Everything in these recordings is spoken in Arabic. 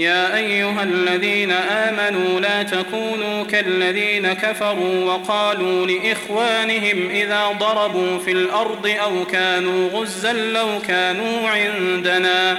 يا أيها الذين آمنوا لا تكونوا كالذين كفروا وقالوا لإخوانهم إذا ضربوا في الأرض أو كانوا غزا لو كانوا عندنا.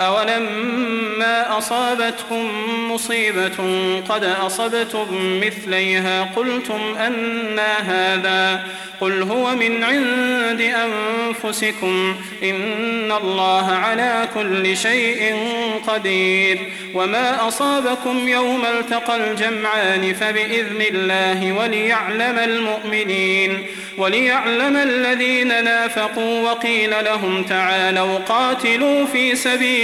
أولما أصابتكم مصيبة قد أصبتم مثليها قلتم أنا هذا قل هو من عند أنفسكم إن الله على كل شيء قدير وما أصابكم يوم التقى الجمعان فبإذن الله وليعلم المؤمنين وليعلم الذين نافقوا وقيل لهم تعالوا قاتلوا في سبيل